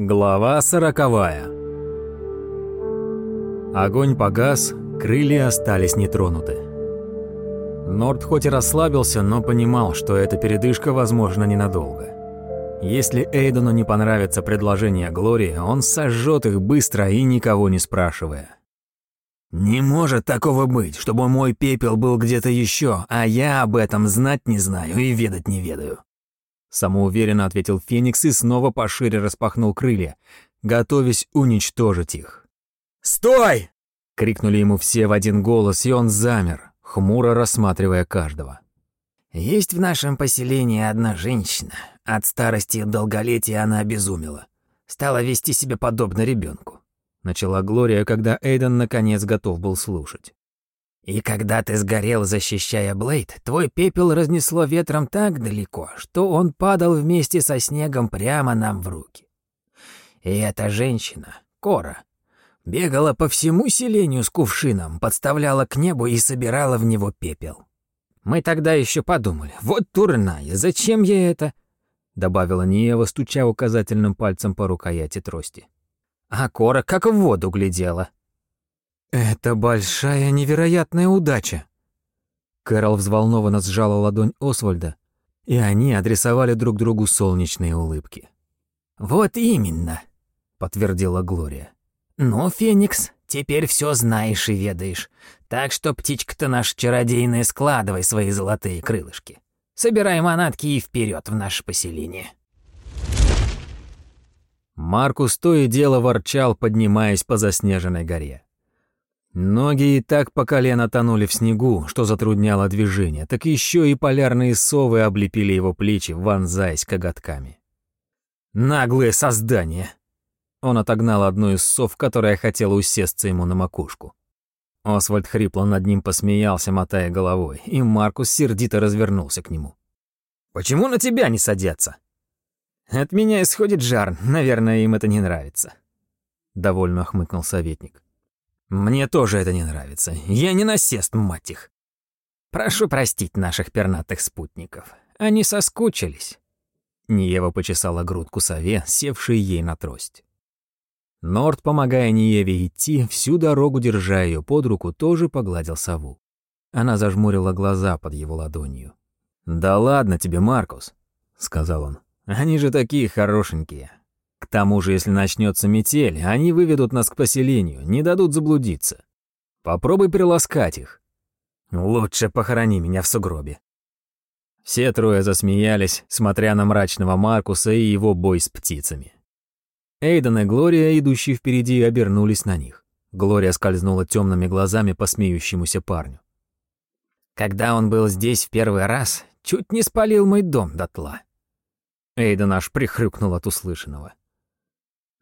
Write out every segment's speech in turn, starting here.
Глава сороковая. Огонь погас, крылья остались нетронуты. Норд хоть и расслабился, но понимал, что эта передышка возможна ненадолго. Если Эйдену не понравится предложение Глории, он сожжет их быстро и никого не спрашивая. «Не может такого быть, чтобы мой пепел был где-то еще, а я об этом знать не знаю и ведать не ведаю», Самоуверенно ответил Феникс и снова пошире распахнул крылья, готовясь уничтожить их. «Стой!» — крикнули ему все в один голос, и он замер, хмуро рассматривая каждого. «Есть в нашем поселении одна женщина. От старости и долголетия она обезумела. Стала вести себя подобно ребенку. Начала Глория, когда Эйден наконец готов был слушать. И когда ты сгорел, защищая Блейд, твой пепел разнесло ветром так далеко, что он падал вместе со снегом прямо нам в руки. И эта женщина, Кора, бегала по всему селению с кувшином, подставляла к небу и собирала в него пепел. Мы тогда еще подумали, вот турная, зачем ей это? Добавила Ниева, стуча указательным пальцем по рукояти трости. А Кора как в воду глядела. «Это большая невероятная удача!» Кэрол взволнованно сжала ладонь Освальда, и они адресовали друг другу солнечные улыбки. «Вот именно!» — подтвердила Глория. «Ну, Феникс, теперь все знаешь и ведаешь. Так что, птичка-то наш чародейная, складывай свои золотые крылышки. Собирай манатки и вперед в наше поселение». Маркус то и дело ворчал, поднимаясь по заснеженной горе. Ноги и так по колено тонули в снегу, что затрудняло движение, так еще и полярные совы облепили его плечи, вонзаясь коготками. «Наглое создание!» Он отогнал одну из сов, которая хотела усесться ему на макушку. Освальд хрипло над ним посмеялся, мотая головой, и Маркус сердито развернулся к нему. «Почему на тебя не садятся?» «От меня исходит жар, наверное, им это не нравится», — довольно хмыкнул советник. Мне тоже это не нравится. Я не насест, мать их. Прошу простить наших пернатых спутников. Они соскучились. Ниева почесала грудку сове, севшей ей на трость. Норд, помогая Ниеве идти, всю дорогу, держа ее под руку, тоже погладил сову. Она зажмурила глаза под его ладонью. «Да ладно тебе, Маркус», — сказал он. «Они же такие хорошенькие. К тому же, если начнется метель, они выведут нас к поселению, не дадут заблудиться. Попробуй приласкать их. Лучше похорони меня в сугробе. Все трое засмеялись, смотря на мрачного Маркуса и его бой с птицами. Эйден и Глория, идущие впереди, обернулись на них. Глория скользнула темными глазами по смеющемуся парню. «Когда он был здесь в первый раз, чуть не спалил мой дом дотла». Эйден аж прихрюкнул от услышанного.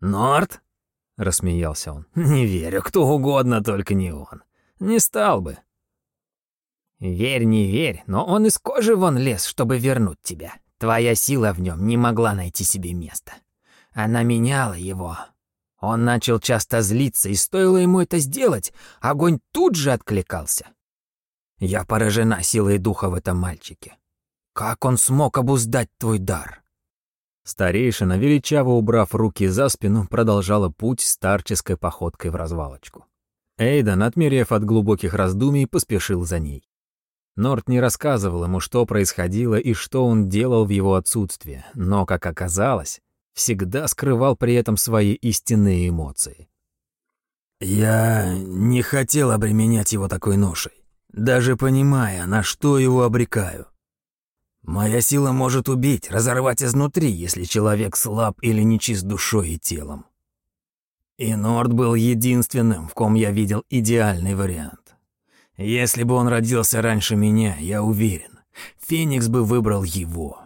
«Норт?» — рассмеялся он. «Не верю, кто угодно, только не он. Не стал бы». «Верь, не верь, но он из кожи вон лез, чтобы вернуть тебя. Твоя сила в нем не могла найти себе места. Она меняла его. Он начал часто злиться, и стоило ему это сделать, огонь тут же откликался. Я поражена силой духа в этом мальчике. Как он смог обуздать твой дар?» Старейшина, величаво убрав руки за спину, продолжала путь старческой походкой в развалочку. Эйден, отмерев от глубоких раздумий, поспешил за ней. Норт не рассказывал ему, что происходило и что он делал в его отсутствие, но, как оказалось, всегда скрывал при этом свои истинные эмоции. «Я не хотел обременять его такой ношей, даже понимая, на что его обрекаю. Моя сила может убить, разорвать изнутри, если человек слаб или нечист душой и телом. И Норд был единственным, в ком я видел идеальный вариант. Если бы он родился раньше меня, я уверен, Феникс бы выбрал его.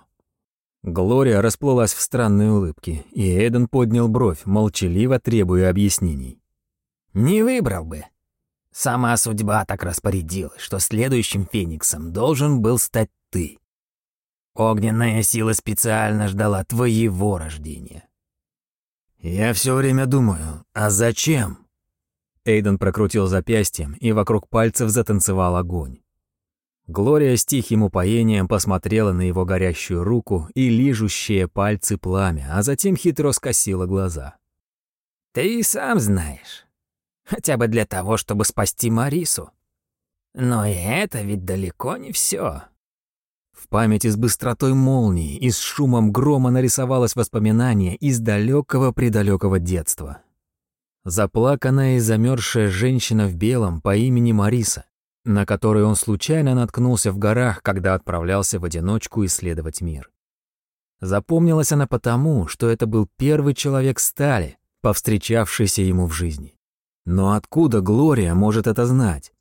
Глория расплылась в странной улыбке, и Эден поднял бровь, молчаливо требуя объяснений. «Не выбрал бы. Сама судьба так распорядилась, что следующим Фениксом должен был стать ты. Огненная сила специально ждала твоего рождения. Я все время думаю, а зачем? Эйден прокрутил запястьем, и вокруг пальцев затанцевал огонь. Глория с тихим упоением посмотрела на его горящую руку и лижущие пальцы пламя, а затем хитро скосила глаза. «Ты и сам знаешь. Хотя бы для того, чтобы спасти Марису. Но и это ведь далеко не все. В памяти с быстротой молнии и с шумом грома нарисовалось воспоминание из далекого-предалекого детства. Заплаканная и замерзшая женщина в белом по имени Мариса, на которой он случайно наткнулся в горах, когда отправлялся в одиночку исследовать мир. Запомнилась она потому, что это был первый человек стали, повстречавшийся ему в жизни. Но откуда Глория может это знать?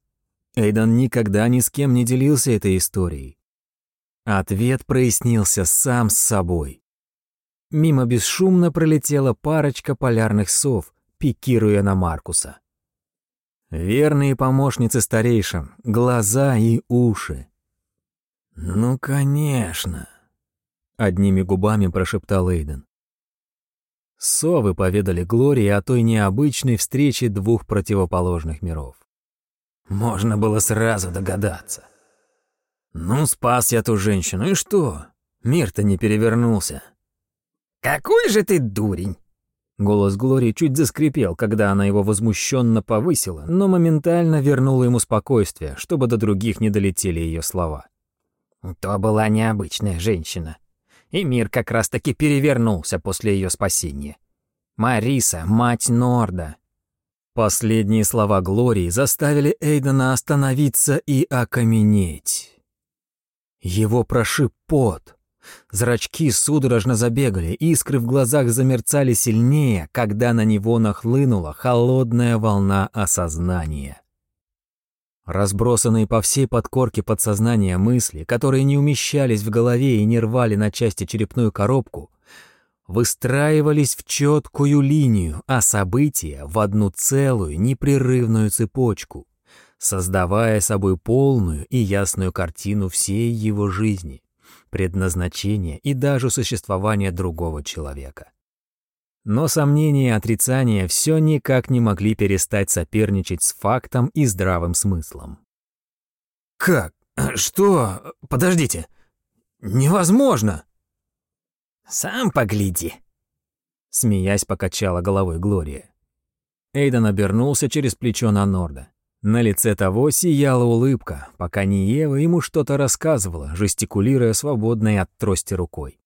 Эйден никогда ни с кем не делился этой историей. Ответ прояснился сам с собой. Мимо бесшумно пролетела парочка полярных сов, пикируя на Маркуса. Верные помощницы старейшин, глаза и уши. «Ну, конечно», — одними губами прошептал Эйден. Совы поведали Глории о той необычной встрече двух противоположных миров. Можно было сразу догадаться. Ну, спас я ту женщину, и что? Мир-то не перевернулся. «Какой же ты дурень!» Голос Глории чуть заскрипел, когда она его возмущенно повысила, но моментально вернула ему спокойствие, чтобы до других не долетели ее слова. То была необычная женщина. И мир как раз-таки перевернулся после ее спасения. Мариса, мать Норда. Последние слова Глории заставили Эйдена остановиться и окаменеть. Его прошиб пот. Зрачки судорожно забегали, искры в глазах замерцали сильнее, когда на него нахлынула холодная волна осознания. Разбросанные по всей подкорке подсознания мысли, которые не умещались в голове и не рвали на части черепную коробку, выстраивались в четкую линию, а события в одну целую непрерывную цепочку, создавая собой полную и ясную картину всей его жизни предназначение и даже существование другого человека. Но сомнения и отрицания все никак не могли перестать соперничать с фактом и здравым смыслом. «Как? Что? Подождите! Невозможно!» «Сам погляди!» Смеясь, покачала головой Глория. Эйден обернулся через плечо на Норда. На лице того сияла улыбка, пока Ниева ему что-то рассказывала, жестикулируя свободной от трости рукой.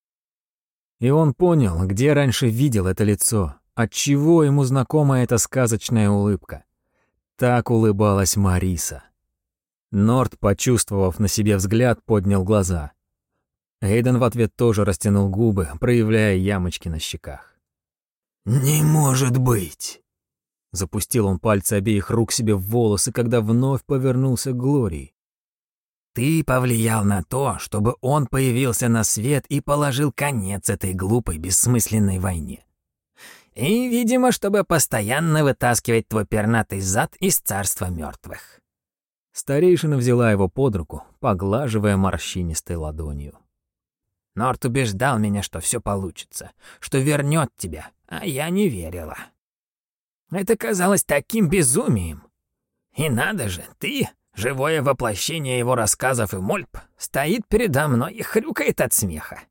И он понял, где раньше видел это лицо, отчего ему знакома эта сказочная улыбка. Так улыбалась Мариса. Норд, почувствовав на себе взгляд, поднял глаза. Эйден в ответ тоже растянул губы, проявляя ямочки на щеках. «Не может быть!» Запустил он пальцы обеих рук себе в волосы, когда вновь повернулся к Глории. «Ты повлиял на то, чтобы он появился на свет и положил конец этой глупой, бессмысленной войне. И, видимо, чтобы постоянно вытаскивать твой пернатый зад из царства мертвых. Старейшина взяла его под руку, поглаживая морщинистой ладонью. Норт убеждал меня, что все получится, что вернет тебя, а я не верила. Это казалось таким безумием. И надо же, ты, живое воплощение его рассказов и мольб, стоит передо мной и хрюкает от смеха.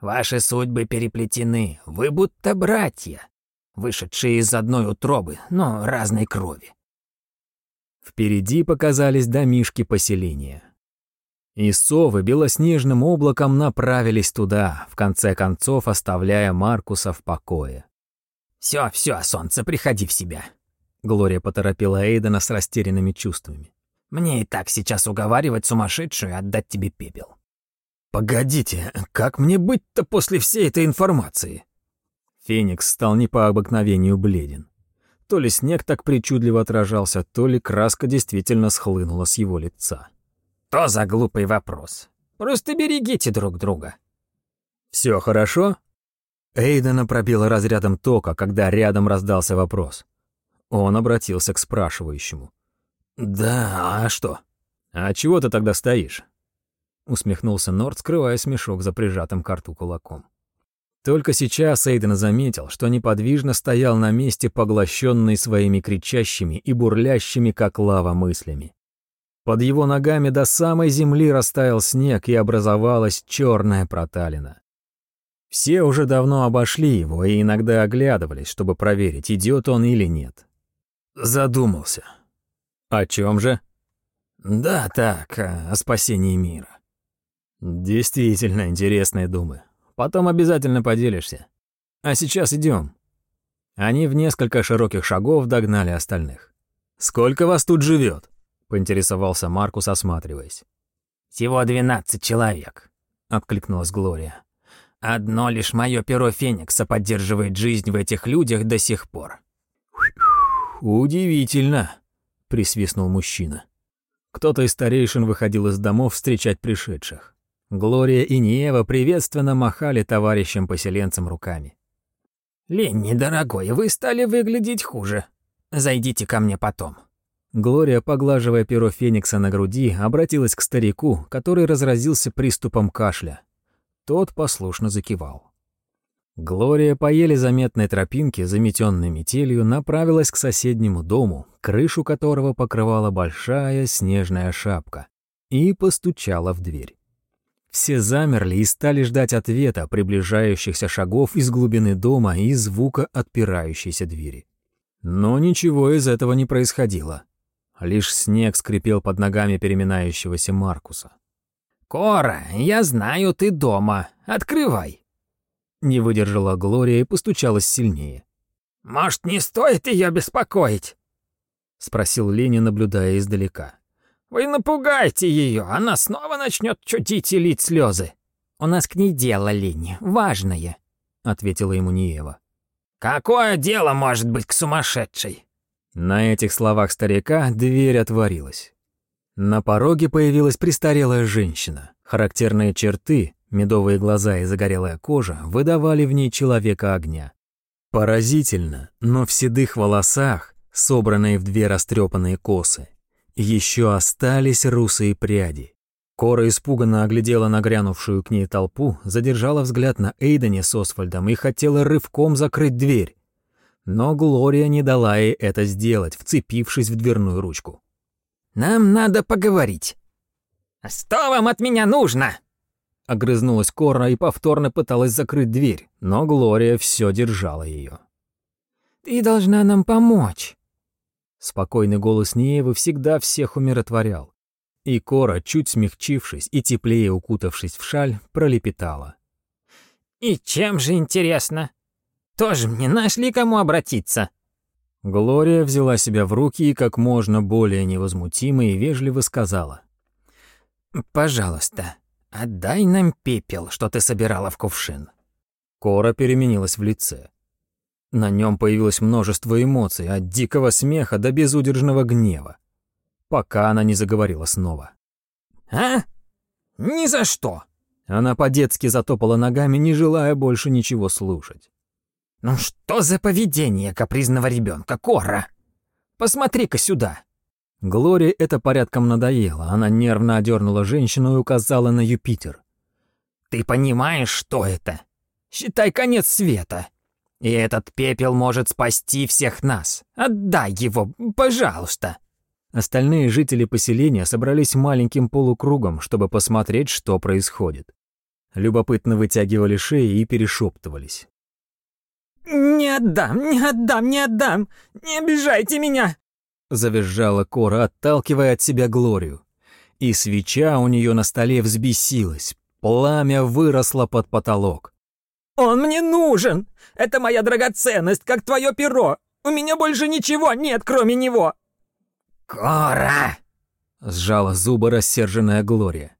Ваши судьбы переплетены, вы будто братья, вышедшие из одной утробы, но разной крови. Впереди показались домишки поселения. И совы белоснежным облаком направились туда, в конце концов оставляя Маркуса в покое. Все, все, солнце, приходи в себя. Глория поторопила Эйдена с растерянными чувствами. Мне и так сейчас уговаривать сумасшедшую отдать тебе пепел. Погодите, как мне быть-то после всей этой информации? Феникс стал не по обыкновению бледен. То ли снег так причудливо отражался, то ли краска действительно схлынула с его лица. То за глупый вопрос. Просто берегите друг друга. Все хорошо? Эйдена пробило разрядом тока, когда рядом раздался вопрос. Он обратился к спрашивающему. «Да, а что?» «А чего ты тогда стоишь?» Усмехнулся Норд, скрывая смешок за прижатым к рту кулаком. Только сейчас Эйден заметил, что неподвижно стоял на месте, поглощенный своими кричащими и бурлящими, как лава, мыслями. Под его ногами до самой земли растаял снег, и образовалась черная проталина. Все уже давно обошли его и иногда оглядывались, чтобы проверить, идет он или нет. Задумался. О чем же? Да, так, о спасении мира. Действительно интересные думы. Потом обязательно поделишься. А сейчас идем. Они в несколько широких шагов догнали остальных. «Сколько вас тут живет? поинтересовался Маркус, осматриваясь. «Всего двенадцать человек», — откликнулась Глория. «Одно лишь мое перо Феникса поддерживает жизнь в этих людях до сих пор». «Удивительно», — присвистнул мужчина. Кто-то из старейшин выходил из домов встречать пришедших. Глория и Ниева приветственно махали товарищам-поселенцам руками. «Ленни, дорогой, вы стали выглядеть хуже. Зайдите ко мне потом». Глория, поглаживая перо Феникса на груди, обратилась к старику, который разразился приступом кашля. Тот послушно закивал. Глория по еле заметной тропинке, заметенной метелью, направилась к соседнему дому, крышу которого покрывала большая снежная шапка, и постучала в дверь. Все замерли и стали ждать ответа приближающихся шагов из глубины дома и звука отпирающейся двери. Но ничего из этого не происходило. Лишь снег скрипел под ногами переминающегося Маркуса. «Кора, я знаю, ты дома. Открывай!» Не выдержала Глория и постучалась сильнее. «Может, не стоит ее беспокоить?» Спросил Леня, наблюдая издалека. «Вы напугаете ее, она снова начнет чудить и лить слезы». «У нас к ней дело, Лени, важное», — ответила ему Ниева. «Какое дело может быть к сумасшедшей?» На этих словах старика дверь отворилась. На пороге появилась престарелая женщина. Характерные черты, медовые глаза и загорелая кожа выдавали в ней человека огня. Поразительно, но в седых волосах, собранные в две растрепанные косы, еще остались русые пряди. Кора испуганно оглядела нагрянувшую к ней толпу, задержала взгляд на Эйдене с Освальдом и хотела рывком закрыть дверь. Но Глория не дала ей это сделать, вцепившись в дверную ручку. «Нам надо поговорить». «Что вам от меня нужно?» Огрызнулась Кора и повторно пыталась закрыть дверь, но Глория все держала ее. «Ты должна нам помочь». Спокойный голос Неевы всегда всех умиротворял. И Кора, чуть смягчившись и теплее укутавшись в шаль, пролепетала. «И чем же интересно? Тоже мне нашли кому обратиться». Глория взяла себя в руки и как можно более невозмутимо и вежливо сказала. «Пожалуйста, отдай нам пепел, что ты собирала в кувшин». Кора переменилась в лице. На нем появилось множество эмоций, от дикого смеха до безудержного гнева, пока она не заговорила снова. «А? Ни за что!» Она по-детски затопала ногами, не желая больше ничего слушать. «Ну что за поведение капризного ребенка, Кора? Посмотри-ка сюда!» Глории это порядком надоело. Она нервно одернула женщину и указала на Юпитер. «Ты понимаешь, что это? Считай конец света!» И этот пепел может спасти всех нас. Отдай его, пожалуйста!» Остальные жители поселения собрались маленьким полукругом, чтобы посмотреть, что происходит. Любопытно вытягивали шеи и перешептывались. «Не отдам, не отдам, не отдам! Не обижайте меня!» Завизжала Кора, отталкивая от себя Глорию. И свеча у нее на столе взбесилась. Пламя выросло под потолок. «Он мне нужен! Это моя драгоценность, как твое перо! У меня больше ничего нет, кроме него!» «Кора!» — сжала зубы рассерженная Глория.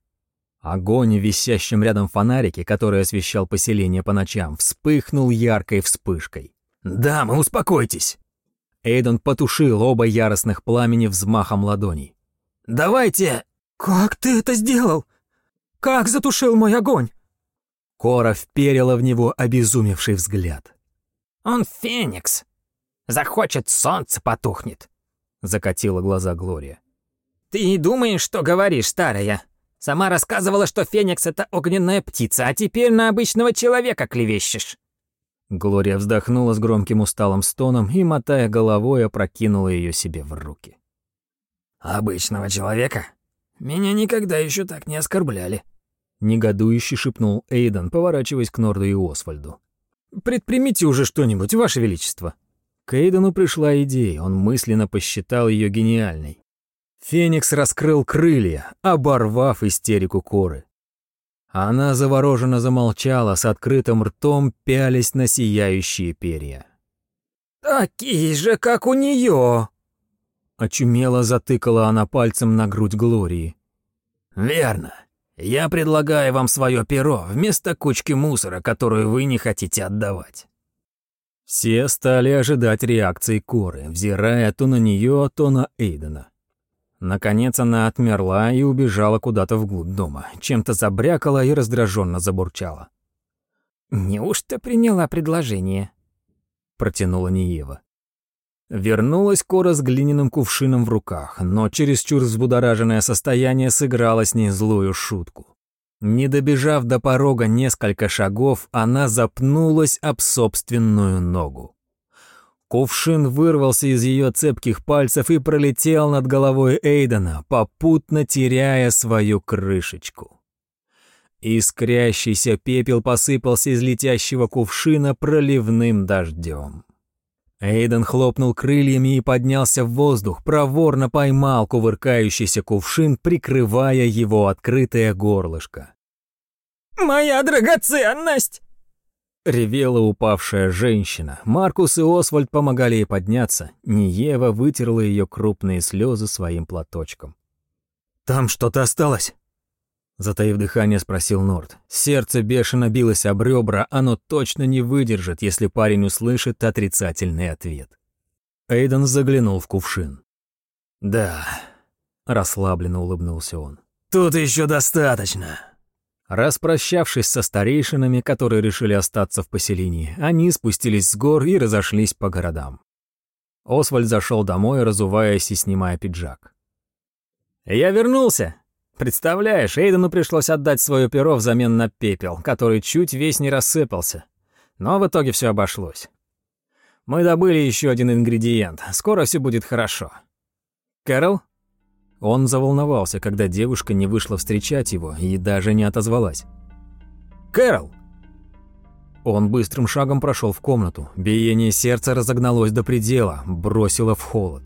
Огонь в висящем рядом фонарике, который освещал поселение по ночам, вспыхнул яркой вспышкой. «Дамы, успокойтесь!» Эйден потушил оба яростных пламени взмахом ладоней. «Давайте...» «Как ты это сделал? Как затушил мой огонь?» Кора вперила в него обезумевший взгляд. «Он феникс. Захочет, солнце потухнет», — закатила глаза Глория. «Ты не думаешь, что говоришь, старая? Сама рассказывала, что феникс — это огненная птица, а теперь на обычного человека клевещешь». Глория вздохнула с громким усталым стоном и, мотая головой, опрокинула ее себе в руки. Обычного человека? Меня никогда еще так не оскорбляли. Негодующе шепнул Эйден, поворачиваясь к Норду и Освальду. «Предпримите уже что-нибудь, Ваше Величество». К Эйдену пришла идея, он мысленно посчитал ее гениальной. Феникс раскрыл крылья, оборвав истерику коры. Она завороженно замолчала, с открытым ртом пялись на сияющие перья. «Такие же, как у нее!» Очумело затыкала она пальцем на грудь Глории. «Верно. Я предлагаю вам свое перо вместо кучки мусора, которую вы не хотите отдавать». Все стали ожидать реакции Коры, взирая то на нее, то на Эйдена. Наконец она отмерла и убежала куда-то вглубь дома, чем-то забрякала и раздраженно забурчала. «Неужто приняла предложение?» — протянула Ниева. Вернулась Кора с глиняным кувшином в руках, но чересчур взбудораженное состояние сыграло с ней злую шутку. Не добежав до порога несколько шагов, она запнулась об собственную ногу. Кувшин вырвался из ее цепких пальцев и пролетел над головой Эйдена, попутно теряя свою крышечку. Искрящийся пепел посыпался из летящего кувшина проливным дождем. Эйден хлопнул крыльями и поднялся в воздух, проворно поймал кувыркающийся кувшин, прикрывая его открытое горлышко. «Моя драгоценность!» Ревела упавшая женщина. Маркус и Освальд помогали ей подняться. Ниева вытерла ее крупные слезы своим платочком. «Там что-то осталось?» Затаив дыхание, спросил Норд. Сердце бешено билось об ребра, оно точно не выдержит, если парень услышит отрицательный ответ. Эйден заглянул в кувшин. «Да», — расслабленно улыбнулся он. «Тут еще достаточно». Распрощавшись со старейшинами, которые решили остаться в поселении, они спустились с гор и разошлись по городам. Освальд зашел домой, разуваясь и снимая пиджак. «Я вернулся!» Представляешь, Эйдену пришлось отдать свое перо взамен на пепел, который чуть весь не рассыпался. Но в итоге все обошлось. Мы добыли еще один ингредиент. Скоро все будет хорошо. Кэрол? Он заволновался, когда девушка не вышла встречать его и даже не отозвалась. Кэрол! Он быстрым шагом прошел в комнату. Биение сердца разогналось до предела, бросило в холод.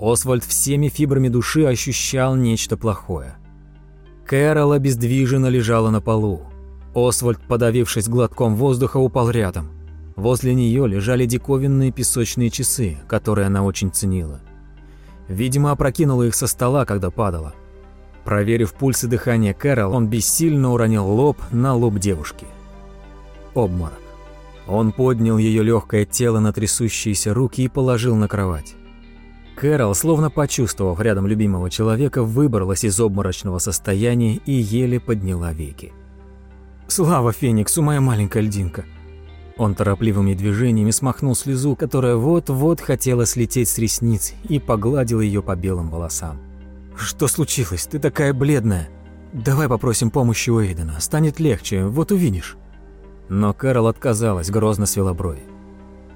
Освальд всеми фибрами души ощущал нечто плохое. Кэрол обездвиженно лежала на полу. Освальд, подавившись глотком воздуха, упал рядом. Возле нее лежали диковинные песочные часы, которые она очень ценила. Видимо, опрокинула их со стола, когда падала. Проверив пульс и дыхание Кэрол, он бессильно уронил лоб на лоб девушки. Обморок. Он поднял ее легкое тело на трясущиеся руки и положил на кровать. Кэрол, словно почувствовав рядом любимого человека, выбралась из обморочного состояния и еле подняла веки. «Слава Фениксу, моя маленькая льдинка!» Он торопливыми движениями смахнул слезу, которая вот-вот хотела слететь с ресниц, и погладил ее по белым волосам. «Что случилось? Ты такая бледная. Давай попросим помощи у Эйдена, станет легче, вот увидишь». Но Кэрол отказалась, грозно свела брови.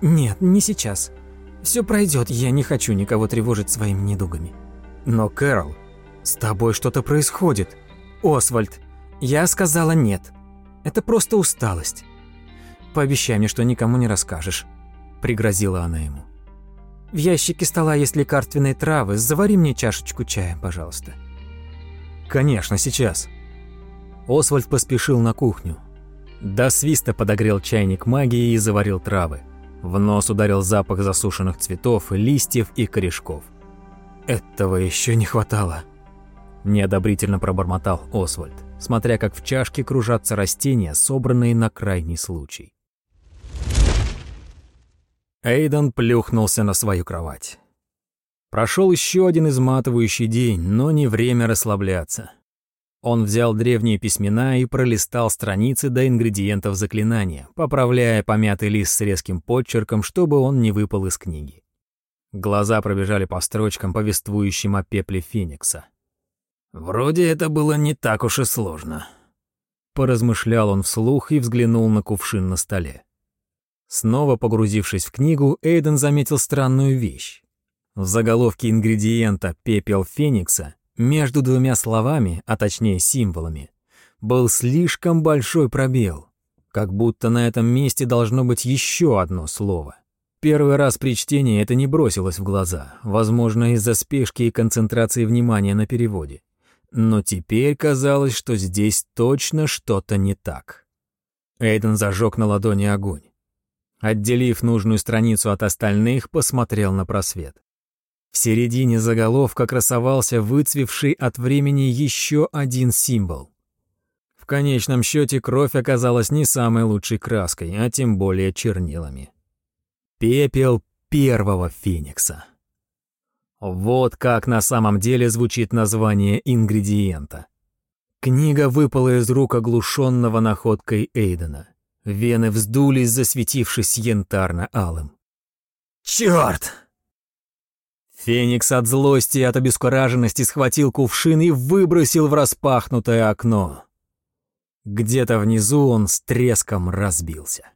«Нет, не сейчас. Все пройдет, я не хочу никого тревожить своими недугами. Но, Кэрол, с тобой что-то происходит. Освальд, я сказала нет. Это просто усталость. Пообещай мне, что никому не расскажешь, пригрозила она ему. В ящике стола есть лекарственные травы. Завари мне чашечку чая, пожалуйста. Конечно, сейчас. Освальд поспешил на кухню. До свиста подогрел чайник магии и заварил травы. В нос ударил запах засушенных цветов, листьев и корешков. «Этого еще не хватало», – неодобрительно пробормотал Освальд, смотря как в чашке кружатся растения, собранные на крайний случай. Эйден плюхнулся на свою кровать. Прошел еще один изматывающий день, но не время расслабляться. Он взял древние письмена и пролистал страницы до ингредиентов заклинания, поправляя помятый лист с резким подчерком, чтобы он не выпал из книги. Глаза пробежали по строчкам, повествующим о пепле Феникса. «Вроде это было не так уж и сложно», — поразмышлял он вслух и взглянул на кувшин на столе. Снова погрузившись в книгу, Эйден заметил странную вещь. В заголовке ингредиента «пепел феникса» между двумя словами, а точнее символами, был слишком большой пробел, как будто на этом месте должно быть еще одно слово. Первый раз при чтении это не бросилось в глаза, возможно, из-за спешки и концентрации внимания на переводе. Но теперь казалось, что здесь точно что-то не так. Эйден зажег на ладони огонь. Отделив нужную страницу от остальных, посмотрел на просвет. В середине заголовка красовался выцвевший от времени еще один символ. В конечном счете кровь оказалась не самой лучшей краской, а тем более чернилами. Пепел первого феникса. Вот как на самом деле звучит название ингредиента. Книга выпала из рук оглушенного находкой Эйдена. Вены вздулись, засветившись янтарно-алым. «Чёрт!» Феникс от злости и от обескураженности схватил кувшин и выбросил в распахнутое окно. Где-то внизу он с треском разбился.